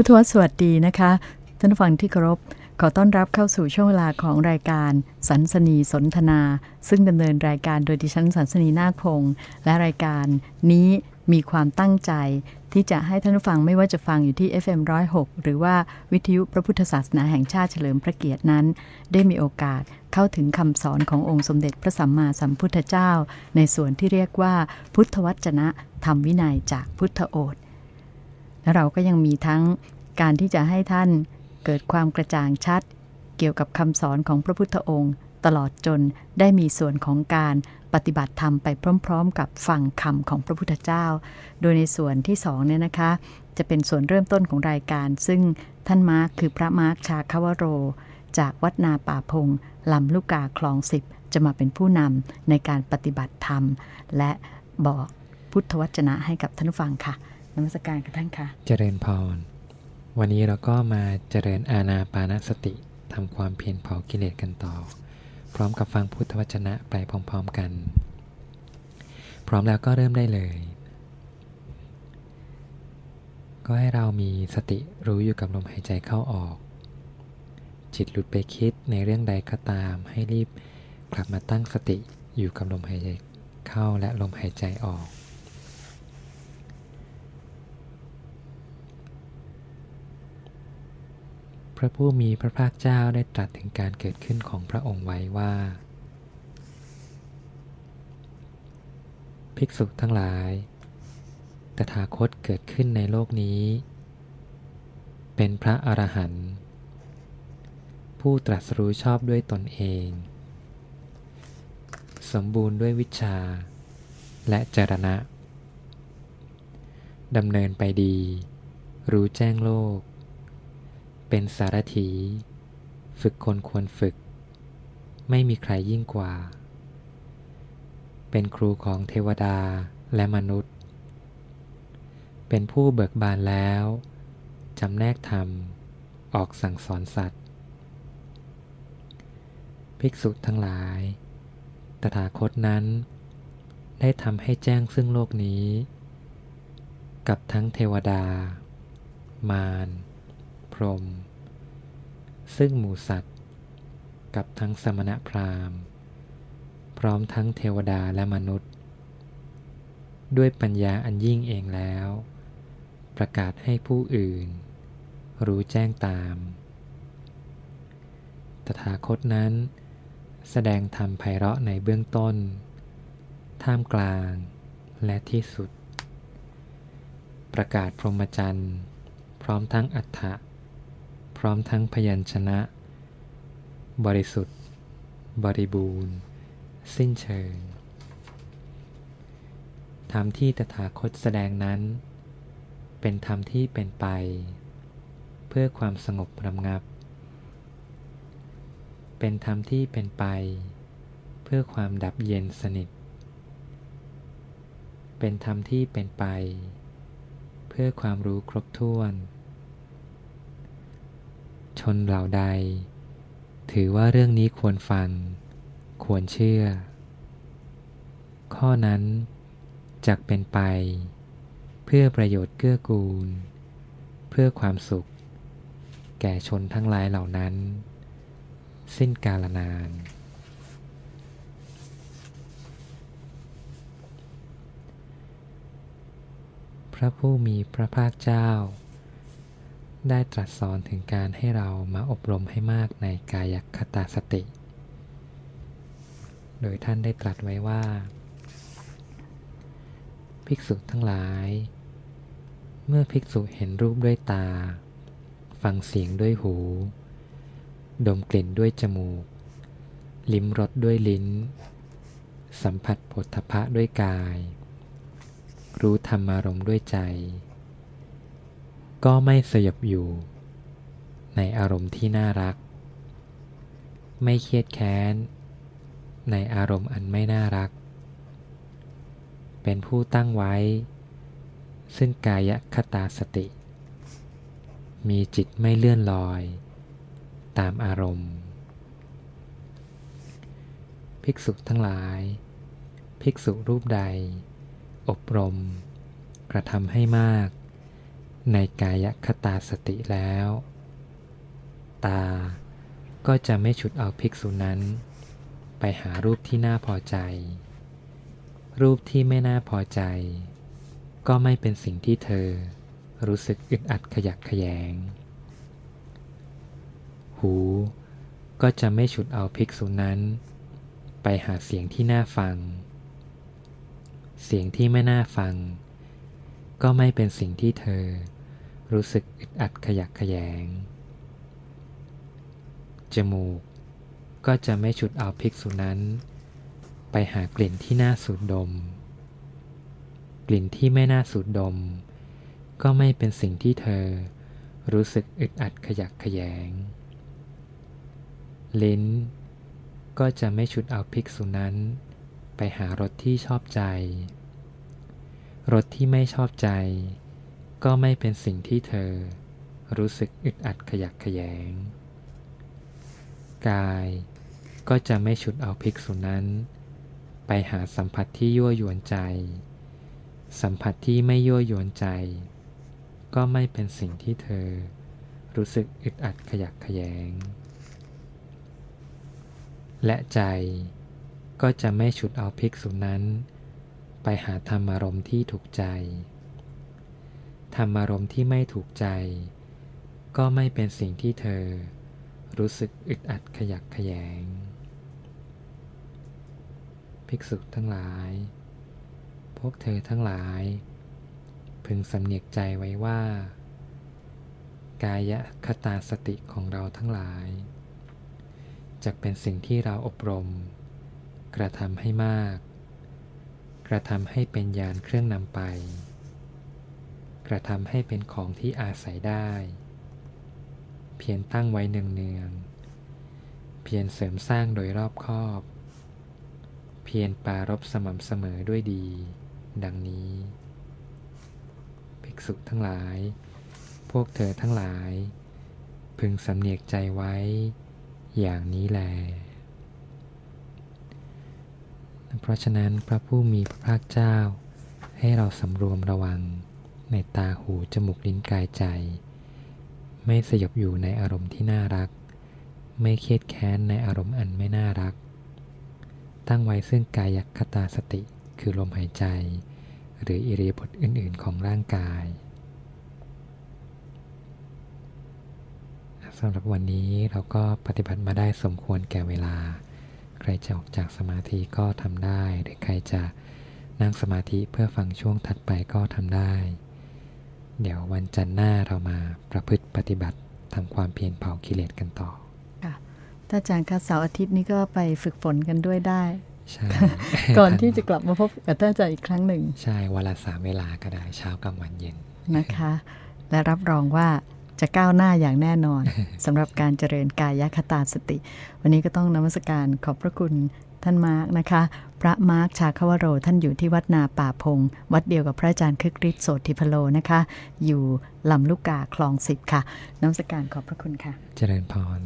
พุทธวสวัสดีนะคะ ท่านฟังที่เคารพ ขอต้อนรับเข้าสู่ช่วงเวลาของรายการสันสนีสนทนา ซึ่งดำเนินรายการโดยดิฉันสันสนีนาคพงศ์และรายการนี้มีความตั้งใจ ที่จะให้ท่านผู้ฟังไม่ว่าจะฟังอยู่ที่ FM106 หรือว่าวิทยุพระพุทธศาสนาแห่งชาติเฉลิมพระเกียรตินั้น ได้มีโอกาสเข้าถึงคำสอนขององค์สมเด็จพระสัมมาสัมพุทธเจ้า ในส่วนที่เรียกว่า พุทธวจนะธรรมวินัยจากพุทธโอษฐ และเราก็ยังมีทั้งการที่จะให้ท่านเกิดความกระจ่างชัด เกี่ยวกับคำสอนของพระพุทธองค์ ตลอดจนได้มีส่วนของการปฏิบัติธรรมไปพร้อม ๆ กับฟังคำของพระพุทธเจ้า โดยในส่วนที่สองเนี่ยนะคะ จะเป็นส่วนเริ่มต้นของรายการ ซึ่งท่านมาร์คคือพระมาร์คชาคาวโร จากวัดนาป่าพงลำลูกกาคลองสิบจะมาเป็นผู้นำในการปฏิบัติธรรม และบอกพุทธวจนะให้กับท่านฟังค่ะ นมัสการกับท่านค่ะ เจริญพร วันนี้เราก็มาเจริญอาณาปานสติทำความเพียรเผากิเลสกันต่อ พร้อมกับฟังพุทธวจนะไปพร้อมๆกัน พร้อมแล้วก็เริ่มได้เลย ก็ให้เรามีสติรู้อยู่กับลมหายใจเข้าออก จิตหลุดไปคิดในเรื่องใดก็ตาม ให้รีบกลับมาตั้งสติอยู่กับลมหายใจเข้าและลมหายใจออก พระผู้มีพระภาคเจ้าได้ตรัสถึงการเกิดขึ้นของพระองค์ไว้ว่า ภิกษุทั้งหลาย ตถาคตเกิดขึ้นในโลกนี้ เป็นพระอรหันต์ผู้ตรัสรู้ชอบด้วยตนเอง สมบูรณ์ด้วยวิชา และจรณะดำเนินไปดี รู้แจ้งโลก เป็นสารถี ฝึกคนควรฝึก ไม่มีใครยิ่งกว่า เป็นครูของเทวดาและมนุษย์ เป็นผู้เบิกบานแล้วจำแนกธรรม ออกสั่งสอนสัตว์ ภิกษุทั้งหลาย ตถาคตนั้น ได้ทำให้แจ้งซึ่งโลกนี้ กับทั้งเทวดา มาร รหมซึ่งหมูสัตว์ กับทั้งสมณะพราหมณ์ พร้อมทั้งเทวดาและมนุษย์ ด้วยปัญญาอันยิ่งเองแล้ว ประกาศให้ผู้อื่น รู้แจ้งตาม ตถาคตนั้น แสดงธรรมไพเราะในเบื้องต้น ท่ามกลางและที่สุด ประกาศพรหมจรรย์ พร้อมทั้งอัฏฐะ พร้อมทั้งพยัญชนะ บริสุทธิ์ บริบูรณ์ สิ้นเชิงธรรมที่ตถาคตแสดงนั้น เป็นธรรมที่เป็นไป เพื่อความสงบระงับ เป็นธรรมที่เป็นไป เพื่อความดับเย็นสนิท เป็นธรรมที่เป็นไป เพื่อความรู้ครบถ้วน ชนเหล่าใด ถือว่าเรื่องนี้ควรฟัง ควรเชื่อ ข้อนั้นจักเป็นไป เพื่อประโยชน์เกื้อกูล เพื่อความสุข แก่ชนทั้งหลายเหล่านั้น สิ้นกาลนาน พระผู้มีพระภาคเจ้า ได้ตรัสสอนถึงการให้เรามาอบรมให้มากในกายคตาสติ โดยท่านได้ตรัสไว้ว่า ภิกษุทั้งหลาย เมื่อภิกษุเห็นรูปด้วยตา ฟังเสียงด้วยหู ดมกลิ่นด้วยจมูก ลิ้มรสด้วยลิ้น สัมผัสผลทพะด้วยกาย รู้ธรรมารมด้วยใจ ก็ไม่สยบอยู่ ในอารมณ์ที่น่ารัก ไม่เครียดแค้น ในอารมณ์อันไม่น่ารัก เป็นผู้ตั้งไว้ ซึ่งกายคตาสติ มีจิตไม่เลื่อนลอย ตามอารมณ์ ภิกษุทั้งหลาย ภิกษุรูปใด อบรม กระทำให้มาก ในกายคตาสติแล้ว ตาก็จะไม่ฉุดเอาภิกษุนั้น ไปหารูปที่น่าพอใจ รูปที่ไม่น่าพอใจ ก็ไม่เป็นสิ่งที่เธอรู้สึกอึดอัดขยักขยง หูก็จะไม่ฉุดเอาภิกษุนั้น ไปหาเสียงที่น่าฟัง เสียงที่ไม่น่าฟัง ก็ไม่เป็นสิ่งที่เธอ รู้สึกอึดอัดขยักขยง จมูกก็จะไม่ฉุดเอาภิกษุนั้น ไปหากลิ่นที่น่าสูดดม กลิ่นที่ไม่น่าสูดดม ก็ไม่เป็นสิ่งที่เธอรู้สึกอึดอัดขยักขยง ลิ้น ก็จะไม่ฉุดเอาภิกษุนั้น ไปหารสที่ชอบใจ รสที่ไม่ชอบใจ ก็ไม่เป็นสิ่งที่เธอ รู้สึกอึดอัดขยักขยง กายก็จะไม่ฉุดเอาภิกษุนั้น ไปหาสัมผัสที่ยั่วยวนใจ สัมผัสที่ไม่ยั่วยวนใจ ก็ไม่เป็นสิ่งที่เธอ รู้สึกอึดอัดขยักขยง และใจก็จะไม่ฉุดเอาภิกษุนั้น ไปหาธรรมารมณ์ที่ถูกใจ ธรรมารมณ์ที่ไม่ถูกใจ ก็ไม่เป็นสิ่งที่เธอ รู้สึกอึดอัดขยักขยง ภิกษุทั้งหลาย พวกเธอทั้งหลาย พึงสำเนียกใจไว้ว่า กายคตาสติของเราทั้งหลาย จะเป็นสิ่งที่เราอบรม กระทำให้มาก กระทำให้เป็นยานเครื่องนำไป กระทำให้เป็นของที่อาศัยได้ เพียรตั้งไว้เนืองๆเพียรเสริมสร้างโดยรอบคอบ เพียรปารบสม่ำเสมอด้วยดี ดังนี้ภิกษุทั้งหลาย พวกเธอทั้งหลาย พึงสำเนียกใจไว้ อย่างนี้แล เพราะฉะนั้นพระผู้มีพระภาคเจ้าให้เราสำรวมระวัง ในตาหูจมูกลิ้นกายใจ ไม่สยบอยู่ในอารมณ์ที่น่ารัก ไม่เครียดแค้นในอารมณ์อันไม่น่ารัก ตั้งไว้ซึ่งกายคตาสติคือลมหายใจ หรืออิริยาบถอื่น ๆ ของร่างกายสำหรับวันนี้เราก็ปฏิบัติมาได้สมควรแก่เวลา ใครจะออกจากสมาธิก็ทำได้ หรือใครจะนั่งสมาธิเพื่อฟังช่วงถัดไปก็ทำได้ เดี๋ยววันจันทร์หน้าเรามาประพฤติปฏิบัติทำความเพียรเผากิเลสกันต่อค่ะถ้าอาจารย์คะเสาร์อาทิตย์นี้ก็ไปฝึกฝนกันด้วยได้ใช่ก่อนที่จะกลับมาพบกับท่านอาจารย์อีกครั้งหนึ่ง ใช่วันละสามเวลาก็ได้เช้ากลางวันเย็นนะคะ และรับรองว่า จะก้าวหน้าอย่างแน่นอนสำหรับการเจริญกายคตาสติ วันนี้ก็ต้องนมัสการขอบพระคุณท่านมาร์กนะคะ พระมาร์กชาคาวโร ท่านอยู่ที่วัดนาป่าพง วัดเดียวกับพระอาจารย์คึกฤทธิ์โสติพโลนะคะ อยู่ลำลูกกาคลองสิบค่ะนมัสการขอบพระคุณค่ะ เจริญพร